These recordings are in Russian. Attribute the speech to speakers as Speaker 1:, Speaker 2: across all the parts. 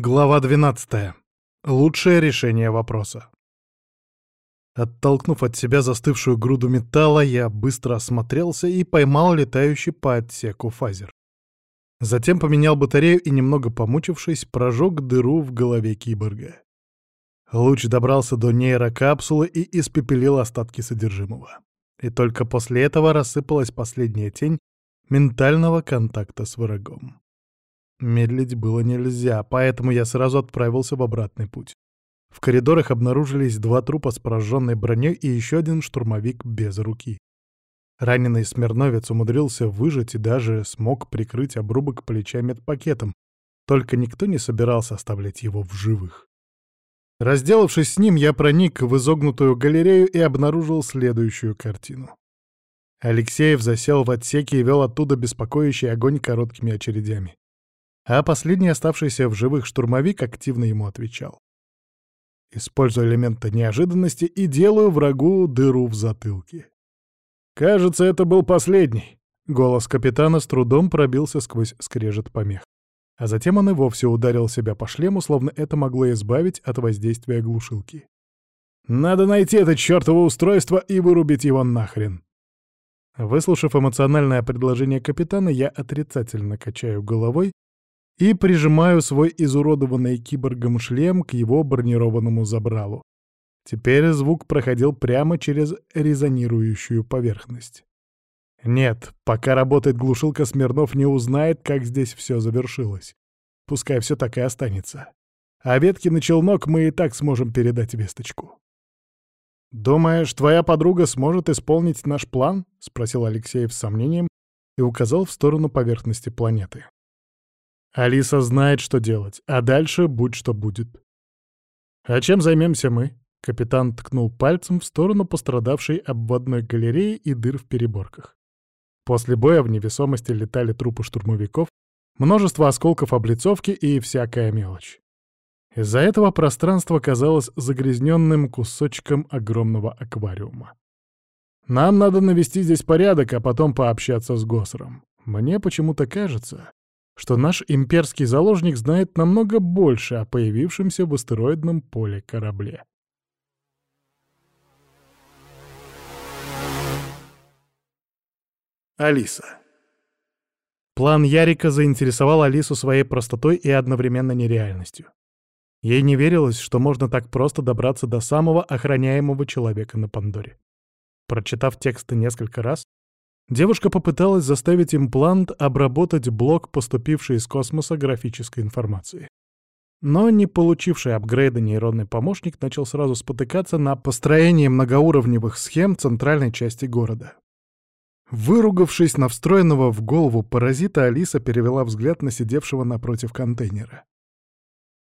Speaker 1: Глава 12. Лучшее решение вопроса. Оттолкнув от себя застывшую груду металла, я быстро осмотрелся и поймал летающий по отсеку фазер. Затем поменял батарею и, немного помучившись, прожег дыру в голове киборга. Луч добрался до нейрокапсулы и испепелил остатки содержимого. И только после этого рассыпалась последняя тень ментального контакта с врагом. Медлить было нельзя, поэтому я сразу отправился в обратный путь. В коридорах обнаружились два трупа с пораженной броней и еще один штурмовик без руки. Раненый смирновец умудрился выжить и даже смог прикрыть обрубок плеча медпакетом, только никто не собирался оставлять его в живых. Разделавшись с ним, я проник в изогнутую галерею и обнаружил следующую картину. Алексеев засел в отсеке и вел оттуда беспокоящий огонь короткими очередями а последний оставшийся в живых штурмовик активно ему отвечал. Использую элементы неожиданности и делаю врагу дыру в затылке. Кажется, это был последний. Голос капитана с трудом пробился сквозь скрежет помех. А затем он и вовсе ударил себя по шлему, словно это могло избавить от воздействия глушилки. «Надо найти это чёртово устройство и вырубить его нахрен!» Выслушав эмоциональное предложение капитана, я отрицательно качаю головой и прижимаю свой изуродованный киборгом шлем к его бронированному забралу. Теперь звук проходил прямо через резонирующую поверхность. Нет, пока работает глушилка, Смирнов не узнает, как здесь все завершилось. Пускай все так и останется. А ветки на челнок мы и так сможем передать весточку. «Думаешь, твоя подруга сможет исполнить наш план?» — спросил Алексеев с сомнением и указал в сторону поверхности планеты. Алиса знает, что делать, а дальше будь что будет. А чем займемся мы? Капитан ткнул пальцем в сторону пострадавшей обводной галереи и дыр в переборках. После боя в невесомости летали трупы штурмовиков, множество осколков облицовки и всякая мелочь. Из-за этого пространство казалось загрязненным кусочком огромного аквариума. Нам надо навести здесь порядок, а потом пообщаться с Госером. Мне почему-то кажется, что наш имперский заложник знает намного больше о появившемся в астероидном поле корабле. Алиса. План Ярика заинтересовал Алису своей простотой и одновременно нереальностью. Ей не верилось, что можно так просто добраться до самого охраняемого человека на Пандоре. Прочитав тексты несколько раз, Девушка попыталась заставить имплант обработать блок поступившей из космоса графической информации. Но не получивший апгрейда нейронный помощник начал сразу спотыкаться на построении многоуровневых схем центральной части города. Выругавшись на встроенного в голову паразита, Алиса перевела взгляд на сидевшего напротив контейнера.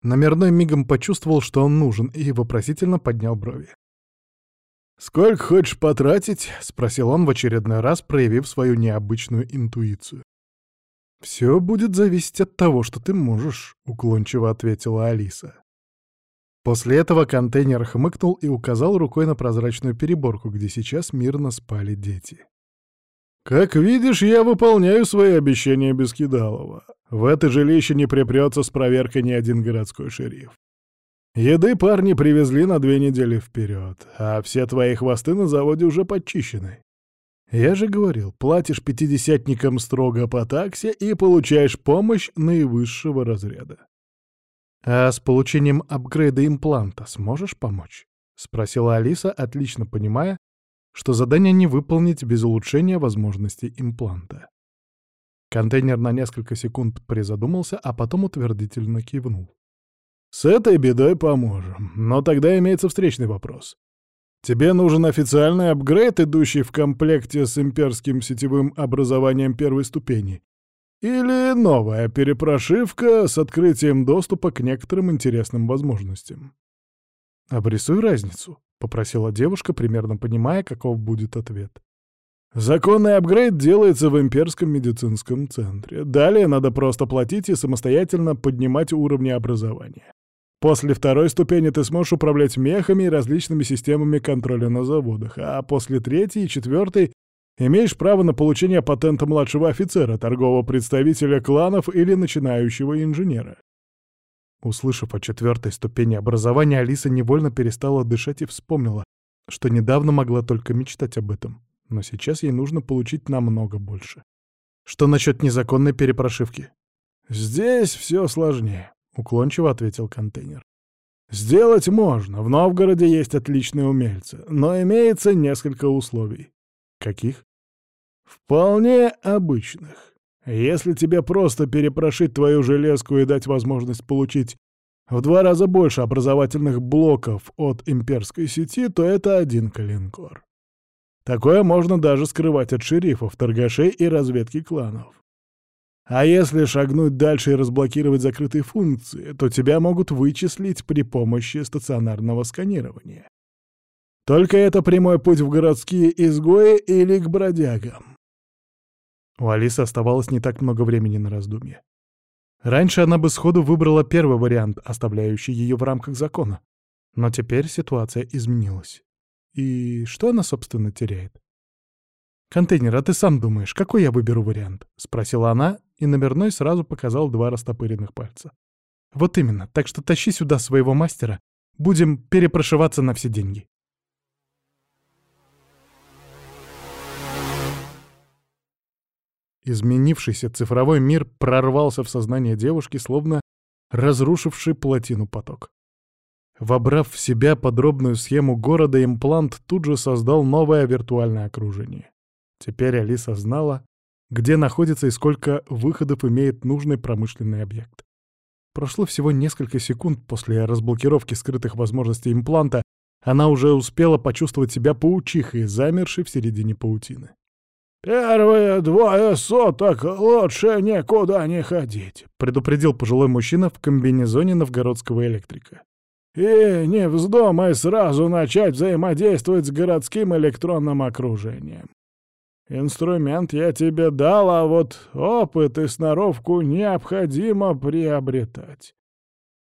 Speaker 1: Номерной мигом почувствовал, что он нужен, и вопросительно поднял брови. «Сколько хочешь потратить?» — спросил он в очередной раз, проявив свою необычную интуицию. «Все будет зависеть от того, что ты можешь», — уклончиво ответила Алиса. После этого контейнер хмыкнул и указал рукой на прозрачную переборку, где сейчас мирно спали дети. «Как видишь, я выполняю свои обещания Бескидалова. В это жилище не припрется с проверкой ни один городской шериф. Еды парни привезли на две недели вперед, а все твои хвосты на заводе уже подчищены. Я же говорил, платишь пятидесятникам строго по таксе и получаешь помощь наивысшего разряда. «А с получением апгрейда импланта сможешь помочь?» — спросила Алиса, отлично понимая, что задание не выполнить без улучшения возможностей импланта. Контейнер на несколько секунд призадумался, а потом утвердительно кивнул. С этой бедой поможем, но тогда имеется встречный вопрос. Тебе нужен официальный апгрейд, идущий в комплекте с имперским сетевым образованием первой ступени? Или новая перепрошивка с открытием доступа к некоторым интересным возможностям? «Обрисуй разницу», — попросила девушка, примерно понимая, каков будет ответ. Законный апгрейд делается в имперском медицинском центре. Далее надо просто платить и самостоятельно поднимать уровни образования. После второй ступени ты сможешь управлять мехами и различными системами контроля на заводах, а после третьей и четвертой имеешь право на получение патента младшего офицера, торгового представителя кланов или начинающего инженера. Услышав о четвертой ступени образования, Алиса невольно перестала дышать и вспомнила, что недавно могла только мечтать об этом, но сейчас ей нужно получить намного больше. Что насчет незаконной перепрошивки? «Здесь все сложнее», — уклончиво ответил контейнер. «Сделать можно, в Новгороде есть отличные умельцы, но имеется несколько условий». «Каких?» «Вполне обычных. Если тебе просто перепрошить твою железку и дать возможность получить в два раза больше образовательных блоков от имперской сети, то это один калинкор. Такое можно даже скрывать от шерифов, торгашей и разведки кланов. А если шагнуть дальше и разблокировать закрытые функции, то тебя могут вычислить при помощи стационарного сканирования. Только это прямой путь в городские изгои или к бродягам. У Алисы оставалось не так много времени на раздумье. Раньше она бы сходу выбрала первый вариант, оставляющий ее в рамках закона. Но теперь ситуация изменилась. И что она, собственно, теряет? «Контейнер, а ты сам думаешь, какой я выберу вариант?» — спросила она, и номерной сразу показал два растопыренных пальца. «Вот именно, так что тащи сюда своего мастера. Будем перепрошиваться на все деньги». Изменившийся цифровой мир прорвался в сознание девушки, словно разрушивший плотину поток. Вобрав в себя подробную схему города, имплант тут же создал новое виртуальное окружение. Теперь Алиса знала, где находится и сколько выходов имеет нужный промышленный объект. Прошло всего несколько секунд после разблокировки скрытых возможностей импланта, она уже успела почувствовать себя паучихой, замершей в середине паутины.
Speaker 2: «Первые двое суток лучше никуда не ходить», —
Speaker 1: предупредил пожилой мужчина в комбинезоне новгородского электрика.
Speaker 2: «И не вздумай сразу начать взаимодействовать с городским электронным окружением. Инструмент я тебе дал, а вот опыт и сноровку необходимо приобретать.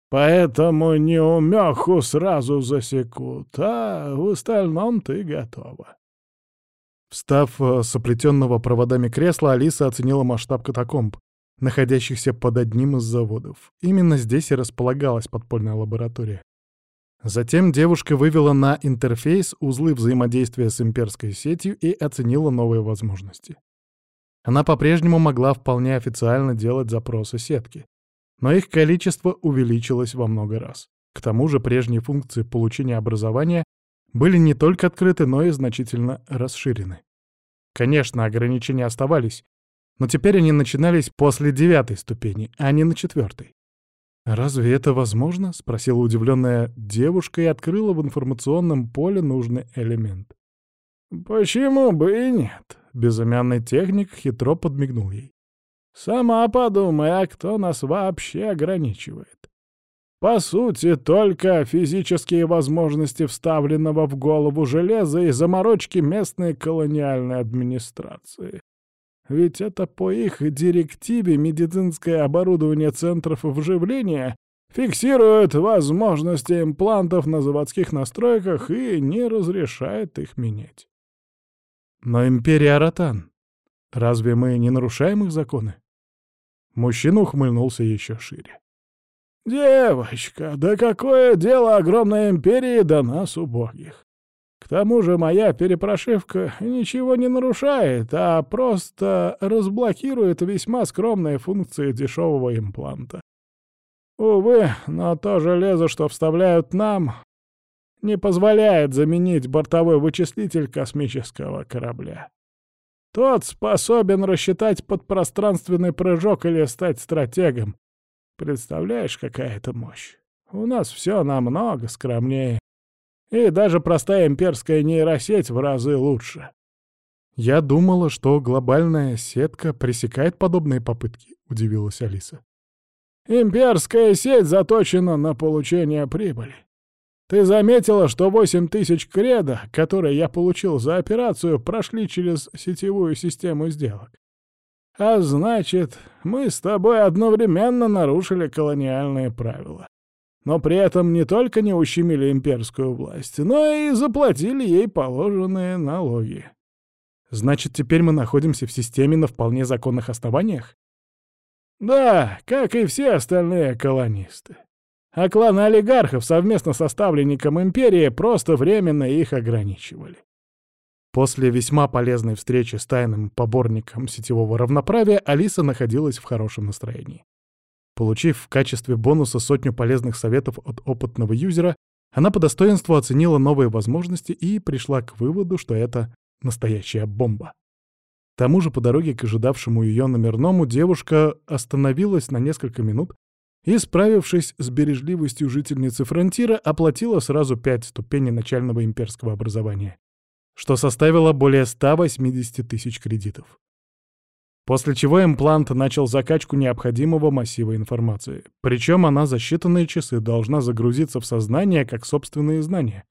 Speaker 2: Поэтому неумеху сразу засекут, а в остальном ты готова».
Speaker 1: Встав э, с оплетенного проводами кресла, Алиса оценила масштаб катакомб, находящихся под одним из заводов. Именно здесь и располагалась подпольная лаборатория. Затем девушка вывела на интерфейс узлы взаимодействия с имперской сетью и оценила новые возможности. Она по-прежнему могла вполне официально делать запросы сетки, но их количество увеличилось во много раз. К тому же прежние функции получения образования были не только открыты, но и значительно расширены. Конечно, ограничения оставались, но теперь они начинались после девятой ступени, а не на четвертой. «Разве это возможно?» — спросила удивленная девушка и открыла в информационном поле нужный элемент.
Speaker 2: «Почему бы и нет?»
Speaker 1: — безымянный техник хитро подмигнул ей.
Speaker 2: «Сама подумай, а кто нас вообще ограничивает? По сути, только физические возможности вставленного в голову железа и заморочки местной колониальной администрации. Ведь это по их директиве медицинское оборудование центров вживления фиксирует возможности имплантов на заводских настройках и не разрешает их менять.
Speaker 1: Но империя Аратан, разве мы не нарушаем их законы? Мужчина ухмыльнулся еще шире.
Speaker 2: «Девочка, да какое дело огромной империи до нас убогих? К тому же моя перепрошивка ничего не нарушает, а просто разблокирует весьма скромные функции дешевого импланта. Увы, но то железо, что вставляют нам, не позволяет заменить бортовой вычислитель космического корабля. Тот способен рассчитать подпространственный прыжок или стать стратегом, Представляешь, какая это мощь? У нас все намного скромнее. И даже простая имперская нейросеть в разы лучше.
Speaker 1: «Я думала, что глобальная сетка пресекает подобные попытки», — удивилась Алиса.
Speaker 2: «Имперская сеть заточена на получение прибыли. Ты заметила, что восемь тысяч кредо, которые я получил за операцию, прошли через сетевую систему сделок? А значит, мы с тобой одновременно нарушили колониальные правила. Но при этом не только не ущемили имперскую власть, но и заплатили ей положенные налоги.
Speaker 1: Значит, теперь мы находимся в системе на вполне законных основаниях?
Speaker 2: Да, как и все остальные колонисты. а кланы олигархов совместно со ставленником империи просто временно их ограничивали.
Speaker 1: После весьма полезной встречи с тайным поборником сетевого равноправия Алиса находилась в хорошем настроении. Получив в качестве бонуса сотню полезных советов от опытного юзера, она по достоинству оценила новые возможности и пришла к выводу, что это настоящая бомба. К тому же по дороге к ожидавшему ее номерному девушка остановилась на несколько минут и, справившись с бережливостью жительницы фронтира, оплатила сразу пять ступеней начального имперского образования что составило более 180 тысяч кредитов. После чего имплант начал закачку необходимого массива информации. Причем она за считанные часы должна загрузиться в сознание как собственные знания.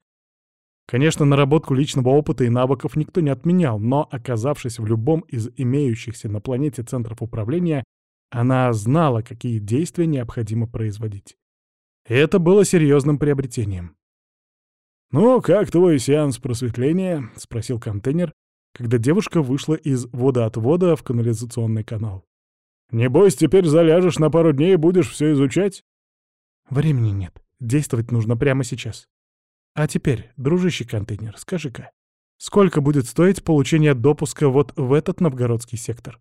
Speaker 1: Конечно, наработку личного опыта и навыков никто не отменял, но, оказавшись в любом из имеющихся на планете центров управления, она знала, какие действия необходимо производить. И это было серьезным приобретением.
Speaker 2: «Ну, как твой сеанс просветления?» — спросил контейнер, когда девушка вышла из водоотвода в канализационный канал. «Небось, теперь заляжешь на пару дней и будешь все изучать?»
Speaker 1: «Времени нет. Действовать нужно прямо сейчас. А теперь, дружище контейнер, скажи-ка, сколько будет стоить получение допуска вот в этот новгородский сектор?»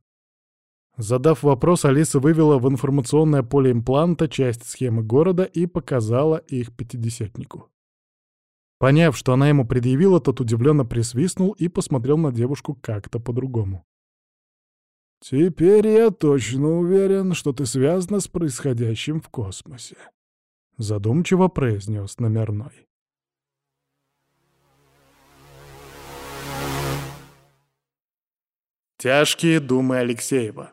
Speaker 1: Задав вопрос, Алиса вывела в информационное поле импланта часть схемы города и показала их пятидесятнику. Поняв, что она ему предъявила, тот удивленно присвистнул и посмотрел на девушку как-то по-другому.
Speaker 2: «Теперь я точно уверен, что ты связана с происходящим в космосе», — задумчиво произнес номерной.
Speaker 1: Тяжкие думы Алексеева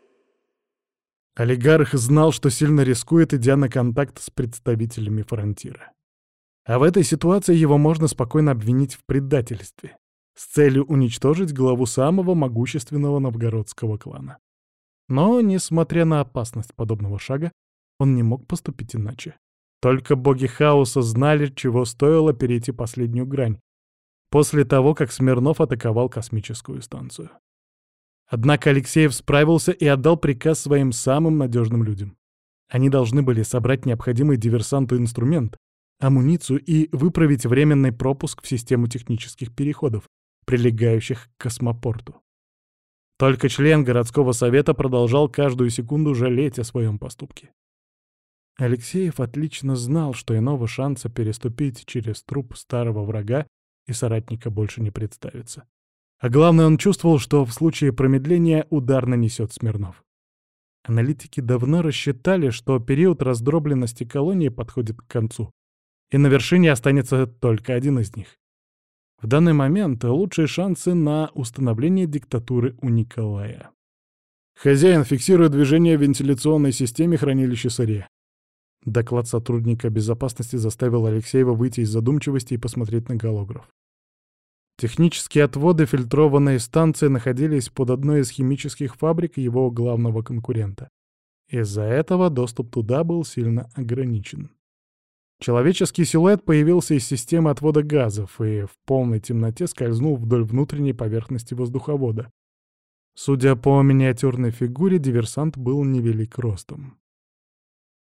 Speaker 1: Олигарх знал, что сильно рискует, идя на контакт с представителями фронтира. А в этой ситуации его можно спокойно обвинить в предательстве с целью уничтожить главу самого могущественного новгородского клана. Но, несмотря на опасность подобного шага, он не мог поступить иначе. Только боги хаоса знали, чего стоило перейти последнюю грань, после того, как Смирнов атаковал космическую станцию. Однако Алексеев справился и отдал приказ своим самым надежным людям. Они должны были собрать необходимый диверсанту инструмент, амуницию и выправить временный пропуск в систему технических переходов, прилегающих к космопорту. Только член городского совета продолжал каждую секунду жалеть о своем поступке. Алексеев отлично знал, что иного шанса переступить через труп старого врага и соратника больше не представится. А главное, он чувствовал, что в случае промедления удар нанесет Смирнов. Аналитики давно рассчитали, что период раздробленности колонии подходит к концу, и на вершине останется только один из них. В данный момент лучшие шансы на установление диктатуры у Николая.
Speaker 2: Хозяин фиксирует движение в вентиляционной системе хранилища сырья.
Speaker 1: Доклад сотрудника безопасности заставил Алексеева выйти из задумчивости и посмотреть на голограф. Технические отводы фильтрованной станции находились под одной из химических фабрик его главного конкурента. Из-за этого доступ туда был сильно ограничен. Человеческий силуэт появился из системы отвода газов и в полной темноте скользнул вдоль внутренней поверхности воздуховода. Судя по миниатюрной фигуре, диверсант был невелик ростом.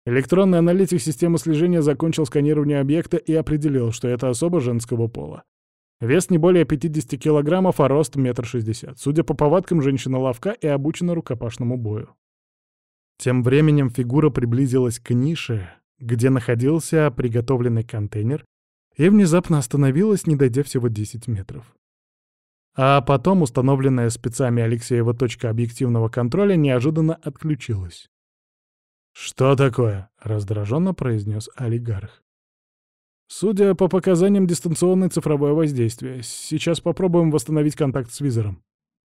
Speaker 2: Электронный аналитик системы слежения закончил сканирование объекта и определил, что это особо женского пола. Вес не более 50 килограммов, а рост — метр шестьдесят. Судя по повадкам, женщина ловка и обучена рукопашному бою.
Speaker 1: Тем временем фигура приблизилась к нише, где находился приготовленный контейнер, и внезапно остановилась, не дойдя всего 10 метров. А потом установленная спецами Алексеева точка объективного контроля неожиданно отключилась.
Speaker 2: «Что такое?» — раздраженно произнес олигарх. «Судя по показаниям, дистанционное цифровое воздействие. Сейчас попробуем восстановить контакт с визором».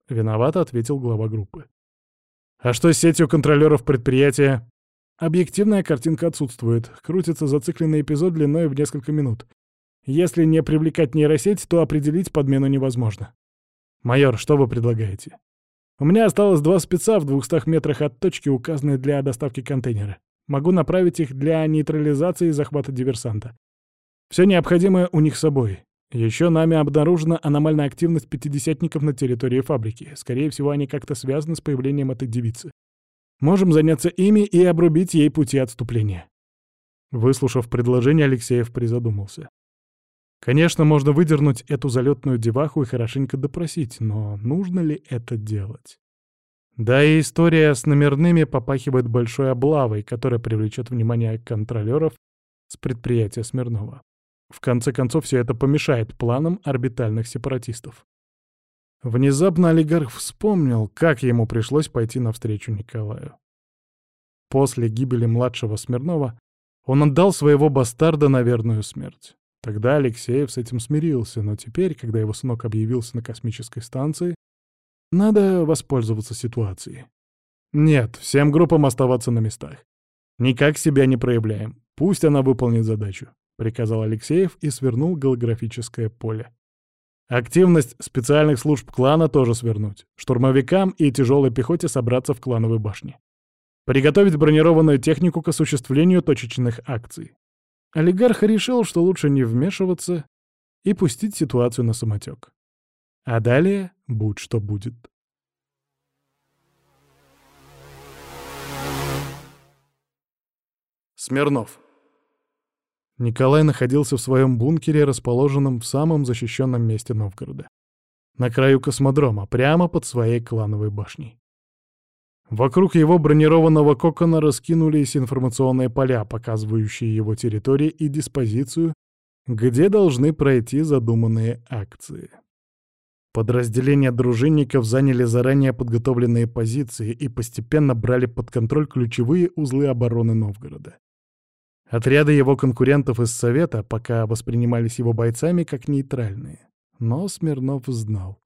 Speaker 1: Виновато ответил глава группы. «А что с сетью контролеров предприятия?»
Speaker 2: Объективная картинка отсутствует. Крутится зацикленный эпизод длиной в несколько минут. Если не привлекать нейросеть, то определить подмену невозможно.
Speaker 1: Майор, что вы предлагаете?
Speaker 2: У меня осталось два спеца в 200 метрах от точки, указанной для доставки контейнера. Могу направить их для нейтрализации и захвата диверсанта. Все необходимое у них с собой. Еще нами обнаружена аномальная активность пятидесятников на территории фабрики. Скорее всего, они как-то связаны с появлением этой девицы. Можем заняться ими и обрубить ей пути отступления.
Speaker 1: Выслушав предложение, Алексеев призадумался. Конечно, можно выдернуть эту залетную деваху и хорошенько допросить, но нужно ли это делать? Да и история с номерными попахивает большой облавой, которая привлечет внимание контролеров с предприятия Смирнова. В конце концов, все это помешает планам орбитальных сепаратистов. Внезапно олигарх вспомнил, как ему пришлось пойти навстречу Николаю. После гибели младшего Смирнова он отдал своего бастарда на верную смерть. Тогда Алексеев с этим смирился, но теперь, когда его сынок объявился на космической станции, надо воспользоваться ситуацией. Нет, всем группам оставаться на местах. Никак себя не проявляем. Пусть она выполнит задачу, — приказал Алексеев и свернул голографическое поле. Активность специальных служб клана тоже свернуть. Штурмовикам и тяжелой пехоте собраться в клановой башне. Приготовить бронированную технику к осуществлению точечных акций. Олигарх решил, что лучше не вмешиваться и пустить ситуацию на самотек. А далее будь что будет. Смирнов. Николай находился в своем бункере, расположенном в самом защищенном месте Новгорода. На краю космодрома, прямо под своей клановой башней. Вокруг его бронированного кокона раскинулись информационные поля, показывающие его территории и диспозицию, где должны пройти задуманные акции. Подразделения дружинников заняли заранее подготовленные позиции и постепенно брали под контроль ключевые узлы обороны Новгорода. Отряды его конкурентов из Совета пока воспринимались его бойцами как нейтральные. Но Смирнов знал.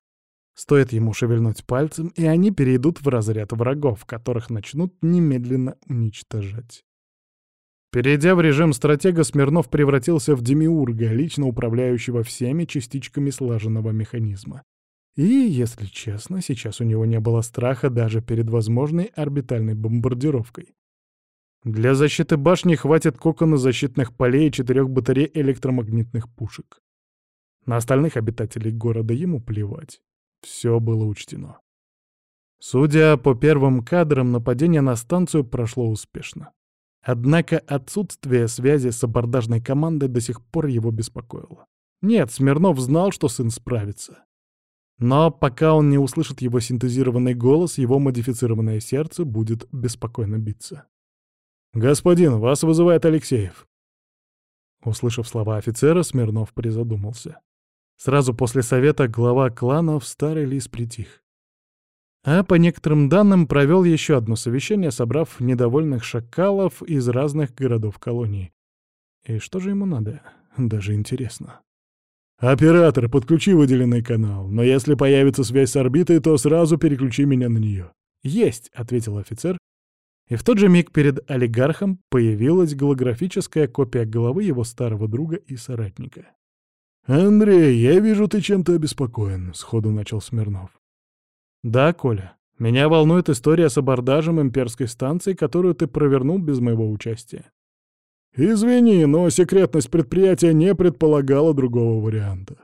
Speaker 1: Стоит ему шевельнуть пальцем, и они перейдут в разряд врагов, которых начнут немедленно уничтожать. Перейдя в режим стратега, Смирнов превратился в демиурга, лично управляющего всеми частичками слаженного механизма. И, если честно, сейчас у него не было страха даже перед возможной орбитальной бомбардировкой. Для защиты башни хватит кокона защитных полей и четырех батарей электромагнитных пушек. На остальных обитателей города ему плевать. Все было учтено. Судя по первым кадрам, нападение на станцию прошло успешно. Однако отсутствие связи с абордажной командой до сих пор его беспокоило. Нет, Смирнов знал, что сын справится. Но пока он не услышит его синтезированный голос, его модифицированное сердце будет беспокойно биться. «Господин, вас вызывает Алексеев». Услышав слова офицера, Смирнов призадумался. Сразу после совета глава клана в старый лис притих. А по некоторым данным провел еще одно совещание, собрав недовольных шакалов из разных городов колонии. И что же ему надо? Даже интересно. «Оператор, подключи выделенный канал, но если появится связь с орбитой, то сразу переключи меня на нее». «Есть», — ответил офицер, и в тот же миг перед олигархом появилась голографическая копия головы его старого друга и соратника. «Андрей, я вижу, ты чем-то обеспокоен», — сходу начал Смирнов. «Да, Коля. Меня волнует история с абордажем имперской станции, которую ты провернул без моего участия». «Извини, но секретность предприятия не предполагала другого варианта».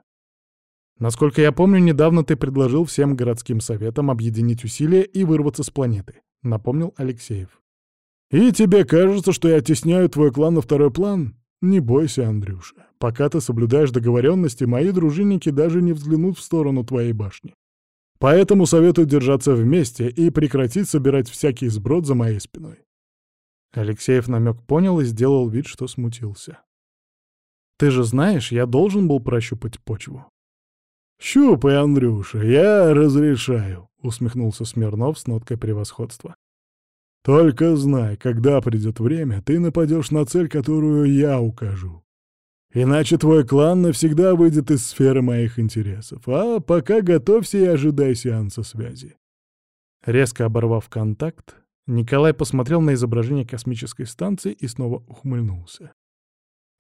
Speaker 1: «Насколько я помню, недавно ты предложил всем городским советам объединить усилия и вырваться с планеты», — напомнил Алексеев. «И тебе кажется, что я тесняю твой клан на второй план? Не бойся, Андрюша. Пока ты соблюдаешь договоренности, мои дружинники даже не взглянут в сторону твоей башни. Поэтому советую держаться вместе и прекратить собирать всякий сброд за моей спиной. Алексеев намек понял и сделал вид, что смутился. «Ты же знаешь, я должен был прощупать почву». «Щупай, Андрюша, я разрешаю», — усмехнулся Смирнов с ноткой превосходства. «Только знай, когда придет время, ты нападешь на цель, которую я укажу. Иначе твой клан навсегда выйдет из сферы моих интересов. А пока готовься и ожидай сеанса связи». Резко оборвав контакт, Николай посмотрел на изображение космической станции и снова ухмыльнулся.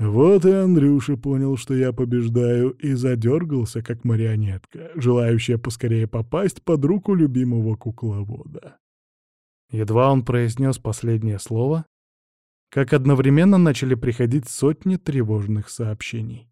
Speaker 1: Вот и Андрюша понял, что я побеждаю, и задергался, как марионетка, желающая поскорее попасть под руку любимого кукловода. Едва он произнес последнее слово, как одновременно начали приходить сотни тревожных сообщений.